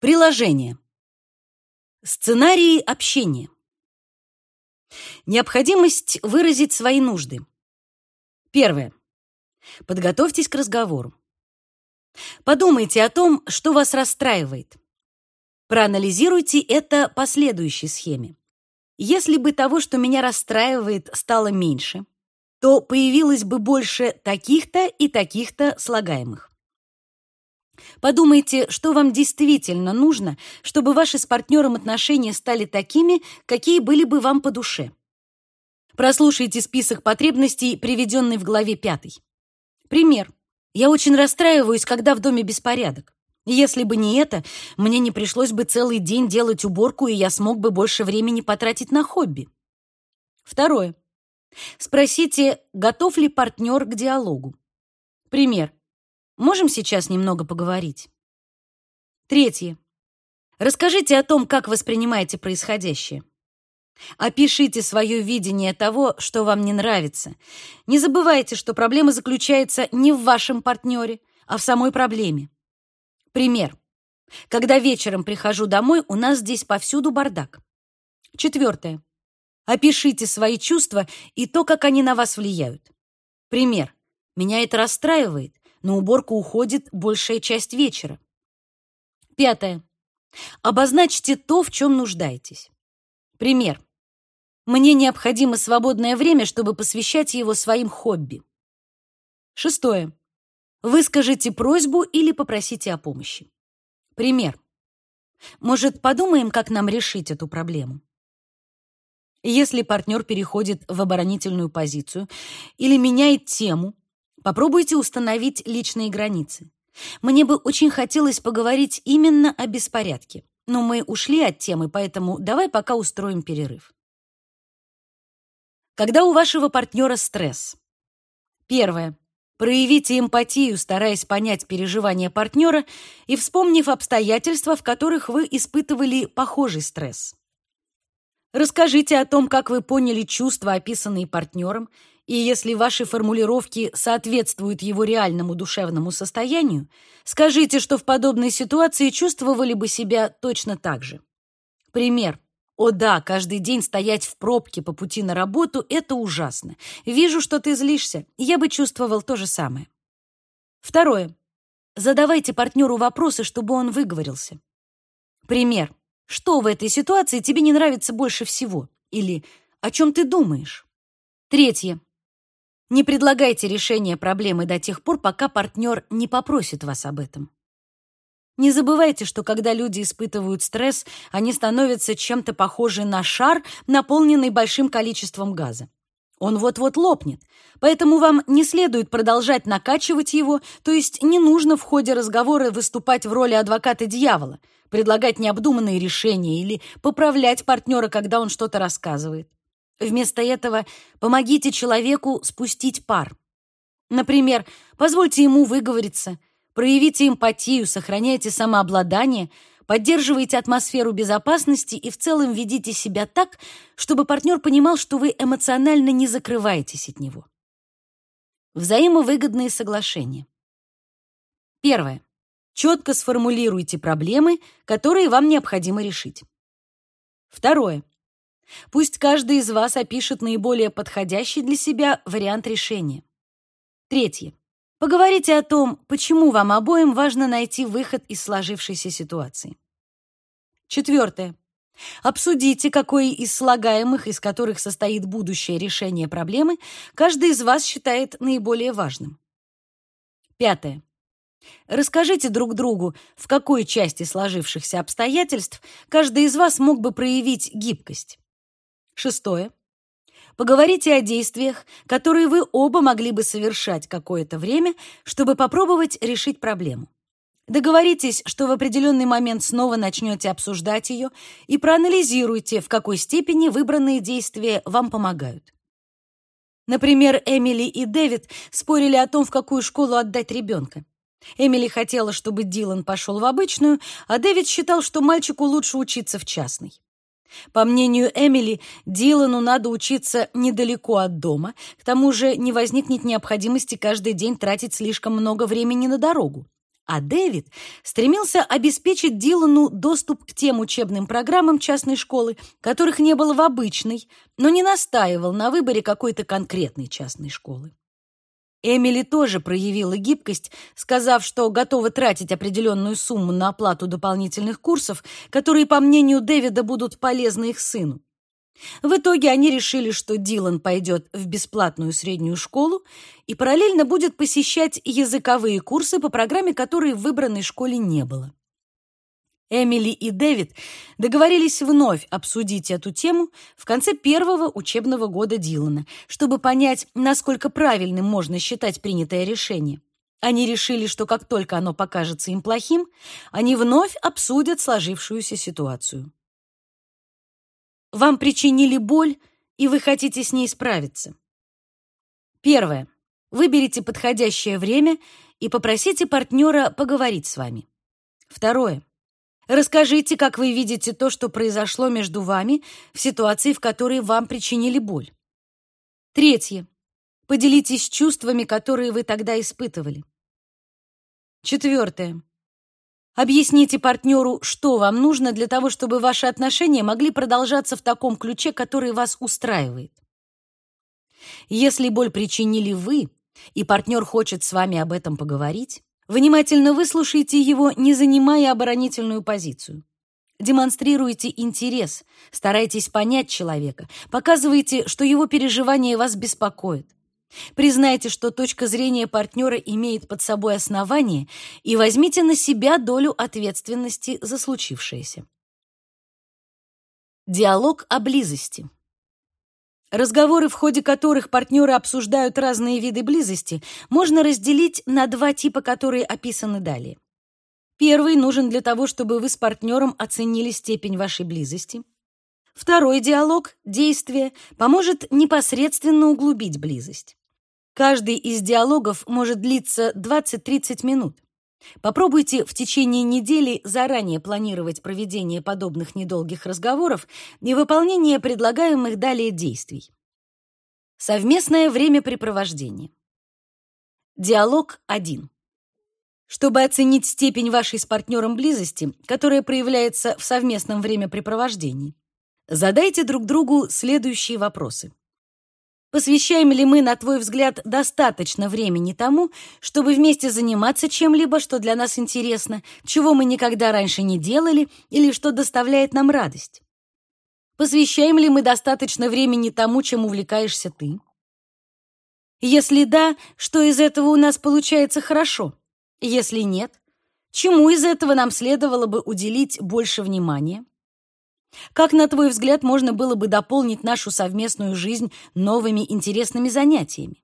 Приложение. Сценарии общения. Необходимость выразить свои нужды. Первое. Подготовьтесь к разговору. Подумайте о том, что вас расстраивает. Проанализируйте это по следующей схеме. Если бы того, что меня расстраивает, стало меньше, то появилось бы больше таких-то и таких-то слагаемых. Подумайте, что вам действительно нужно, чтобы ваши с партнером отношения стали такими, какие были бы вам по душе. Прослушайте список потребностей, приведенный в главе 5. Пример. Я очень расстраиваюсь, когда в доме беспорядок. Если бы не это, мне не пришлось бы целый день делать уборку, и я смог бы больше времени потратить на хобби. Второе. Спросите, готов ли партнер к диалогу. Пример. Можем сейчас немного поговорить? Третье. Расскажите о том, как воспринимаете происходящее. Опишите свое видение того, что вам не нравится. Не забывайте, что проблема заключается не в вашем партнере, а в самой проблеме. Пример. Когда вечером прихожу домой, у нас здесь повсюду бардак. Четвертое. Опишите свои чувства и то, как они на вас влияют. Пример. Меня это расстраивает. На уборку уходит большая часть вечера. Пятое. Обозначьте то, в чем нуждаетесь. Пример. Мне необходимо свободное время, чтобы посвящать его своим хобби. Шестое. Выскажите просьбу или попросите о помощи. Пример. Может, подумаем, как нам решить эту проблему? Если партнер переходит в оборонительную позицию или меняет тему, попробуйте установить личные границы. Мне бы очень хотелось поговорить именно о беспорядке, но мы ушли от темы, поэтому давай пока устроим перерыв. Когда у вашего партнера стресс? Первое. Проявите эмпатию, стараясь понять переживания партнера и вспомнив обстоятельства, в которых вы испытывали похожий стресс. Расскажите о том, как вы поняли чувства, описанные партнером, и если ваши формулировки соответствуют его реальному душевному состоянию, скажите, что в подобной ситуации чувствовали бы себя точно так же. Пример. О да, каждый день стоять в пробке по пути на работу — это ужасно. Вижу, что ты злишься. Я бы чувствовал то же самое. Второе. Задавайте партнеру вопросы, чтобы он выговорился. Пример. Что в этой ситуации тебе не нравится больше всего? Или о чем ты думаешь? Третье. Не предлагайте решение проблемы до тех пор, пока партнер не попросит вас об этом. Не забывайте, что когда люди испытывают стресс, они становятся чем-то похожи на шар, наполненный большим количеством газа. Он вот-вот лопнет, поэтому вам не следует продолжать накачивать его, то есть не нужно в ходе разговора выступать в роли адвоката дьявола, предлагать необдуманные решения или поправлять партнера, когда он что-то рассказывает. Вместо этого помогите человеку спустить пар. Например, позвольте ему выговориться – Проявите эмпатию, сохраняйте самообладание, поддерживайте атмосферу безопасности и в целом ведите себя так, чтобы партнер понимал, что вы эмоционально не закрываетесь от него. Взаимовыгодные соглашения. Первое. Четко сформулируйте проблемы, которые вам необходимо решить. Второе. Пусть каждый из вас опишет наиболее подходящий для себя вариант решения. Третье. Поговорите о том, почему вам обоим важно найти выход из сложившейся ситуации. Четвертое. Обсудите, какой из слагаемых, из которых состоит будущее решение проблемы, каждый из вас считает наиболее важным. Пятое. Расскажите друг другу, в какой части сложившихся обстоятельств каждый из вас мог бы проявить гибкость. Шестое. Поговорите о действиях, которые вы оба могли бы совершать какое-то время, чтобы попробовать решить проблему. Договоритесь, что в определенный момент снова начнете обсуждать ее и проанализируйте, в какой степени выбранные действия вам помогают. Например, Эмили и Дэвид спорили о том, в какую школу отдать ребенка. Эмили хотела, чтобы Дилан пошел в обычную, а Дэвид считал, что мальчику лучше учиться в частной. По мнению Эмили, Дилану надо учиться недалеко от дома, к тому же не возникнет необходимости каждый день тратить слишком много времени на дорогу. А Дэвид стремился обеспечить Дилану доступ к тем учебным программам частной школы, которых не было в обычной, но не настаивал на выборе какой-то конкретной частной школы. Эмили тоже проявила гибкость, сказав, что готова тратить определенную сумму на оплату дополнительных курсов, которые, по мнению Дэвида, будут полезны их сыну. В итоге они решили, что Дилан пойдет в бесплатную среднюю школу и параллельно будет посещать языковые курсы по программе, которой в выбранной школе не было. Эмили и Дэвид договорились вновь обсудить эту тему в конце первого учебного года Дилана, чтобы понять, насколько правильным можно считать принятое решение. Они решили, что как только оно покажется им плохим, они вновь обсудят сложившуюся ситуацию. Вам причинили боль, и вы хотите с ней справиться. Первое. Выберите подходящее время и попросите партнера поговорить с вами. Второе. Расскажите, как вы видите то, что произошло между вами в ситуации, в которой вам причинили боль. Третье. Поделитесь чувствами, которые вы тогда испытывали. Четвертое. Объясните партнеру, что вам нужно для того, чтобы ваши отношения могли продолжаться в таком ключе, который вас устраивает. Если боль причинили вы, и партнер хочет с вами об этом поговорить, Внимательно выслушайте его, не занимая оборонительную позицию. Демонстрируйте интерес, старайтесь понять человека, показывайте, что его переживания вас беспокоят. Признайте, что точка зрения партнера имеет под собой основание, и возьмите на себя долю ответственности за случившееся. Диалог о близости. Разговоры, в ходе которых партнеры обсуждают разные виды близости, можно разделить на два типа, которые описаны далее. Первый нужен для того, чтобы вы с партнером оценили степень вашей близости. Второй диалог, действие, поможет непосредственно углубить близость. Каждый из диалогов может длиться 20-30 минут. Попробуйте в течение недели заранее планировать проведение подобных недолгих разговоров и выполнение предлагаемых далее действий. Совместное времяпрепровождение. Диалог 1. Чтобы оценить степень вашей с партнером близости, которая проявляется в совместном времяпрепровождении, задайте друг другу следующие вопросы. Посвящаем ли мы, на твой взгляд, достаточно времени тому, чтобы вместе заниматься чем-либо, что для нас интересно, чего мы никогда раньше не делали или что доставляет нам радость? Посвящаем ли мы достаточно времени тому, чем увлекаешься ты? Если да, что из этого у нас получается хорошо? Если нет, чему из этого нам следовало бы уделить больше внимания? Как, на твой взгляд, можно было бы дополнить нашу совместную жизнь новыми интересными занятиями?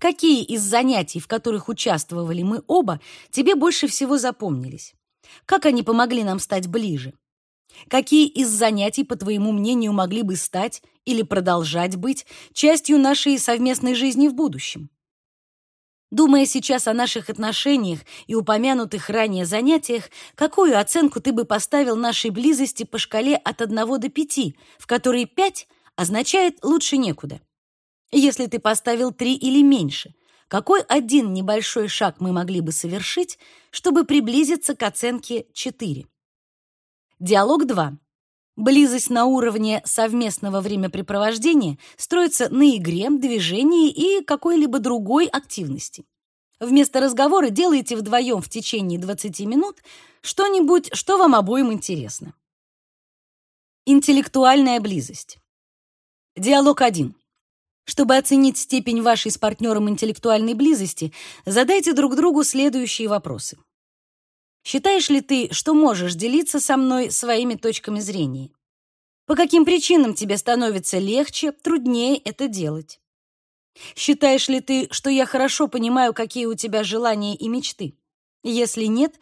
Какие из занятий, в которых участвовали мы оба, тебе больше всего запомнились? Как они помогли нам стать ближе? Какие из занятий, по твоему мнению, могли бы стать или продолжать быть частью нашей совместной жизни в будущем? Думая сейчас о наших отношениях и упомянутых ранее занятиях, какую оценку ты бы поставил нашей близости по шкале от 1 до 5, в которой 5 означает «лучше некуда»? Если ты поставил 3 или меньше, какой один небольшой шаг мы могли бы совершить, чтобы приблизиться к оценке 4? Диалог 2. Близость на уровне совместного времяпрепровождения строится на игре, движении и какой-либо другой активности. Вместо разговора делайте вдвоем в течение 20 минут что-нибудь, что вам обоим интересно. Интеллектуальная близость. Диалог 1. Чтобы оценить степень вашей с партнером интеллектуальной близости, задайте друг другу следующие вопросы. Считаешь ли ты, что можешь делиться со мной своими точками зрения? По каким причинам тебе становится легче, труднее это делать? Считаешь ли ты, что я хорошо понимаю, какие у тебя желания и мечты? Если нет,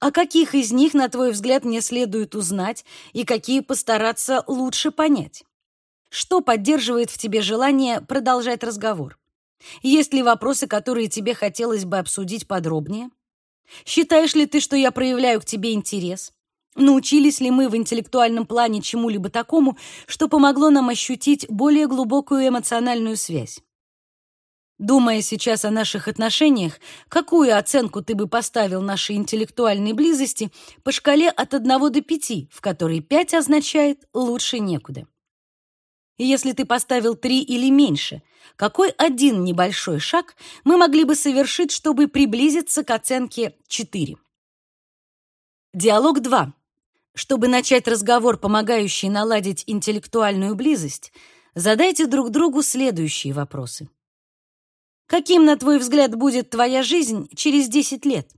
о каких из них, на твой взгляд, мне следует узнать и какие постараться лучше понять? Что поддерживает в тебе желание продолжать разговор? Есть ли вопросы, которые тебе хотелось бы обсудить подробнее? Считаешь ли ты, что я проявляю к тебе интерес? Научились ли мы в интеллектуальном плане чему-либо такому, что помогло нам ощутить более глубокую эмоциональную связь? Думая сейчас о наших отношениях, какую оценку ты бы поставил нашей интеллектуальной близости по шкале от 1 до 5, в которой 5 означает «лучше некуда». Если ты поставил 3 или меньше, какой один небольшой шаг мы могли бы совершить, чтобы приблизиться к оценке 4? Диалог 2. Чтобы начать разговор, помогающий наладить интеллектуальную близость, задайте друг другу следующие вопросы. Каким, на твой взгляд, будет твоя жизнь через 10 лет?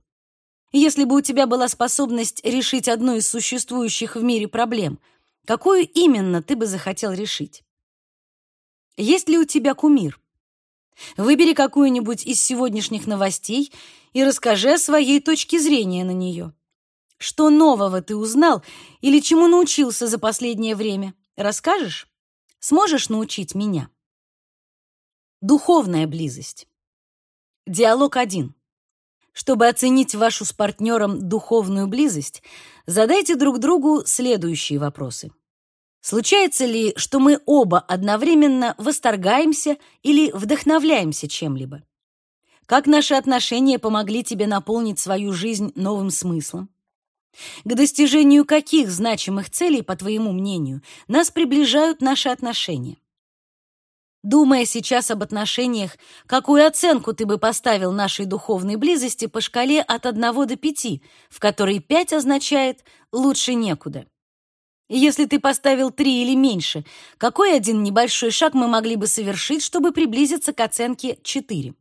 Если бы у тебя была способность решить одну из существующих в мире проблем, какую именно ты бы захотел решить? Есть ли у тебя кумир? Выбери какую-нибудь из сегодняшних новостей и расскажи о своей точке зрения на нее. Что нового ты узнал или чему научился за последнее время? Расскажешь? Сможешь научить меня? Духовная близость. Диалог 1. Чтобы оценить вашу с партнером духовную близость, задайте друг другу следующие вопросы. Случается ли, что мы оба одновременно восторгаемся или вдохновляемся чем-либо? Как наши отношения помогли тебе наполнить свою жизнь новым смыслом? К достижению каких значимых целей, по твоему мнению, нас приближают наши отношения? Думая сейчас об отношениях, какую оценку ты бы поставил нашей духовной близости по шкале от 1 до 5, в которой 5 означает «лучше некуда». Если ты поставил 3 или меньше, какой один небольшой шаг мы могли бы совершить, чтобы приблизиться к оценке 4?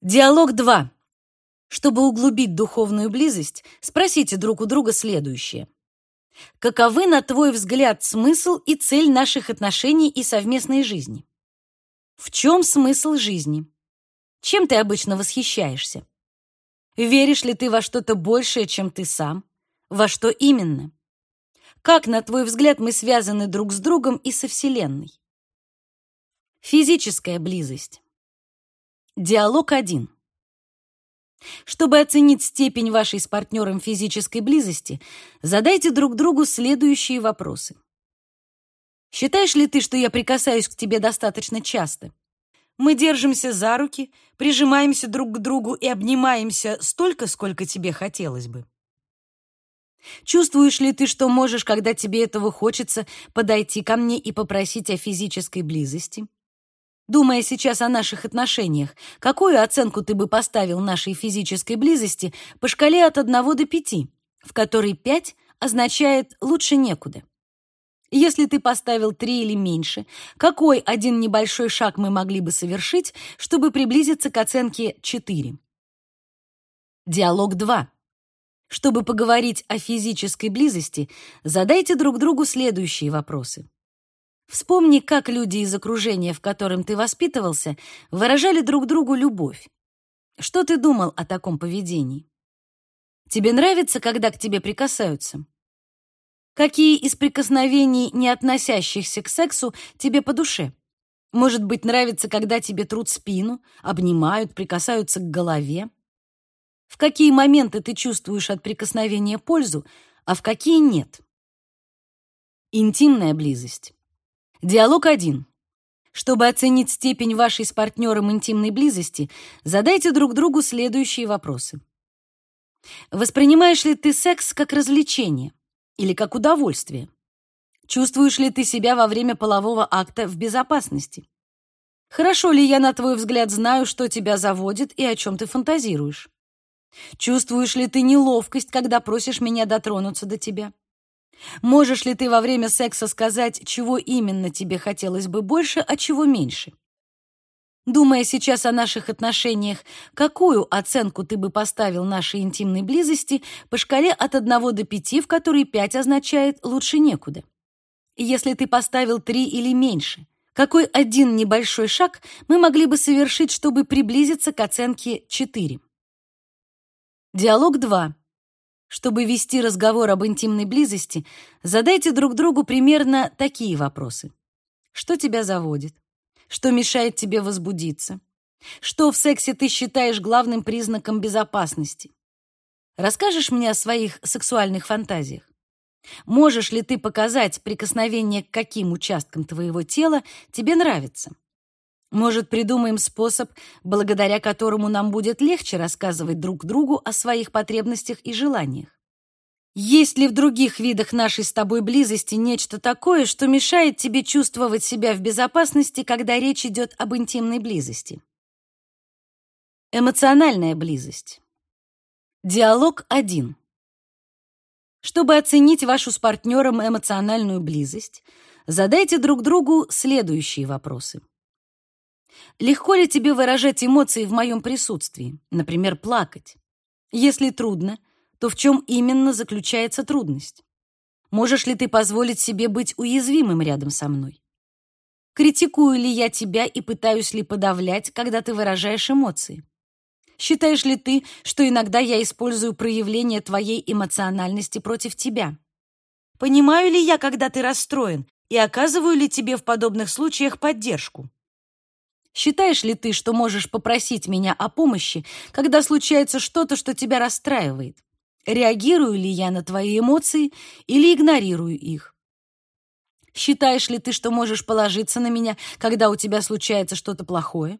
Диалог 2. Чтобы углубить духовную близость, спросите друг у друга следующее – Каковы, на твой взгляд, смысл и цель наших отношений и совместной жизни? В чем смысл жизни? Чем ты обычно восхищаешься? Веришь ли ты во что-то большее, чем ты сам? Во что именно? Как, на твой взгляд, мы связаны друг с другом и со Вселенной? Физическая близость. Диалог 1. Чтобы оценить степень вашей с партнером физической близости, задайте друг другу следующие вопросы. Считаешь ли ты, что я прикасаюсь к тебе достаточно часто? Мы держимся за руки, прижимаемся друг к другу и обнимаемся столько, сколько тебе хотелось бы. Чувствуешь ли ты, что можешь, когда тебе этого хочется, подойти ко мне и попросить о физической близости? Думая сейчас о наших отношениях, какую оценку ты бы поставил нашей физической близости по шкале от 1 до 5, в которой 5 означает «лучше некуда»? Если ты поставил 3 или меньше, какой один небольшой шаг мы могли бы совершить, чтобы приблизиться к оценке 4? Диалог 2. Чтобы поговорить о физической близости, задайте друг другу следующие вопросы. Вспомни, как люди из окружения, в котором ты воспитывался, выражали друг другу любовь. Что ты думал о таком поведении? Тебе нравится, когда к тебе прикасаются? Какие из прикосновений, не относящихся к сексу, тебе по душе? Может быть, нравится, когда тебе трут спину, обнимают, прикасаются к голове? В какие моменты ты чувствуешь от прикосновения пользу, а в какие нет? Интимная близость. Диалог 1. Чтобы оценить степень вашей с партнером интимной близости, задайте друг другу следующие вопросы. Воспринимаешь ли ты секс как развлечение или как удовольствие? Чувствуешь ли ты себя во время полового акта в безопасности? Хорошо ли я, на твой взгляд, знаю, что тебя заводит и о чем ты фантазируешь? Чувствуешь ли ты неловкость, когда просишь меня дотронуться до тебя? Можешь ли ты во время секса сказать, чего именно тебе хотелось бы больше, а чего меньше? Думая сейчас о наших отношениях, какую оценку ты бы поставил нашей интимной близости по шкале от 1 до 5, в которой 5 означает «лучше некуда»? Если ты поставил 3 или меньше, какой один небольшой шаг мы могли бы совершить, чтобы приблизиться к оценке 4? Диалог 2. Чтобы вести разговор об интимной близости, задайте друг другу примерно такие вопросы. Что тебя заводит? Что мешает тебе возбудиться? Что в сексе ты считаешь главным признаком безопасности? Расскажешь мне о своих сексуальных фантазиях? Можешь ли ты показать прикосновение к каким участкам твоего тела тебе нравится? Может, придумаем способ, благодаря которому нам будет легче рассказывать друг другу о своих потребностях и желаниях? Есть ли в других видах нашей с тобой близости нечто такое, что мешает тебе чувствовать себя в безопасности, когда речь идет об интимной близости? Эмоциональная близость. Диалог 1. Чтобы оценить вашу с партнером эмоциональную близость, задайте друг другу следующие вопросы. Легко ли тебе выражать эмоции в моем присутствии, например, плакать? Если трудно, то в чем именно заключается трудность? Можешь ли ты позволить себе быть уязвимым рядом со мной? Критикую ли я тебя и пытаюсь ли подавлять, когда ты выражаешь эмоции? Считаешь ли ты, что иногда я использую проявление твоей эмоциональности против тебя? Понимаю ли я, когда ты расстроен, и оказываю ли тебе в подобных случаях поддержку? Считаешь ли ты, что можешь попросить меня о помощи, когда случается что-то, что тебя расстраивает? Реагирую ли я на твои эмоции или игнорирую их? Считаешь ли ты, что можешь положиться на меня, когда у тебя случается что-то плохое?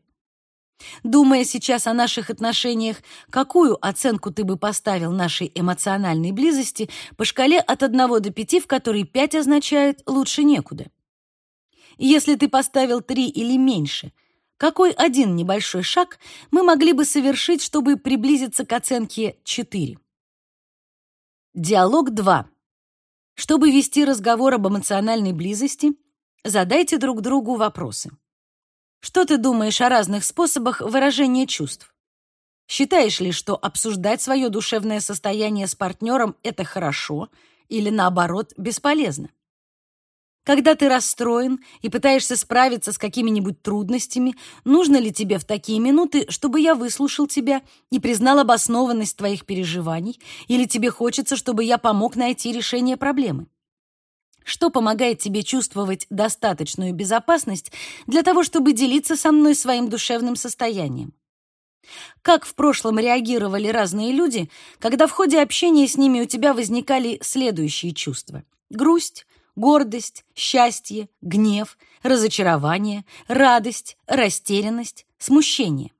Думая сейчас о наших отношениях, какую оценку ты бы поставил нашей эмоциональной близости по шкале от 1 до 5, в которой 5 означает «лучше некуда»? Если ты поставил 3 или меньше, какой один небольшой шаг мы могли бы совершить, чтобы приблизиться к оценке 4? Диалог 2. Чтобы вести разговор об эмоциональной близости, задайте друг другу вопросы. Что ты думаешь о разных способах выражения чувств? Считаешь ли, что обсуждать свое душевное состояние с партнером – это хорошо или, наоборот, бесполезно? Когда ты расстроен и пытаешься справиться с какими-нибудь трудностями, нужно ли тебе в такие минуты, чтобы я выслушал тебя и признал обоснованность твоих переживаний, или тебе хочется, чтобы я помог найти решение проблемы? Что помогает тебе чувствовать достаточную безопасность для того, чтобы делиться со мной своим душевным состоянием? Как в прошлом реагировали разные люди, когда в ходе общения с ними у тебя возникали следующие чувства: грусть, гордость, счастье, гнев, разочарование, радость, растерянность, смущение.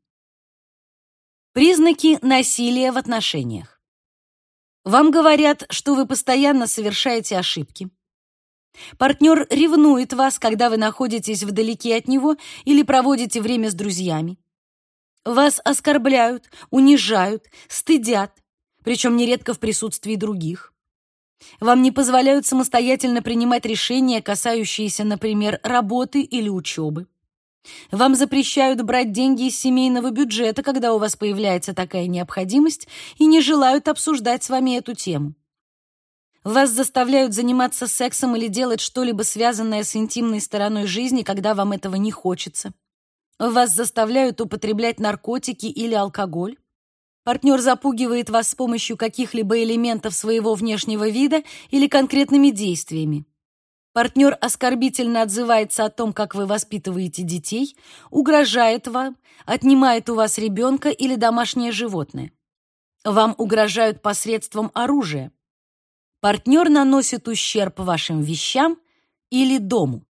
Признаки насилия в отношениях. Вам говорят, что вы постоянно совершаете ошибки. Партнер ревнует вас, когда вы находитесь вдалеке от него или проводите время с друзьями. Вас оскорбляют, унижают, стыдят, причем нередко в присутствии других. Вам не позволяют самостоятельно принимать решения, касающиеся, например, работы или учебы. Вам запрещают брать деньги из семейного бюджета, когда у вас появляется такая необходимость, и не желают обсуждать с вами эту тему. Вас заставляют заниматься сексом или делать что-либо связанное с интимной стороной жизни, когда вам этого не хочется. Вас заставляют употреблять наркотики или алкоголь. Партнер запугивает вас с помощью каких-либо элементов своего внешнего вида или конкретными действиями. Партнер оскорбительно отзывается о том, как вы воспитываете детей, угрожает вам, отнимает у вас ребенка или домашнее животное. Вам угрожают посредством оружия. Партнер наносит ущерб вашим вещам или дому.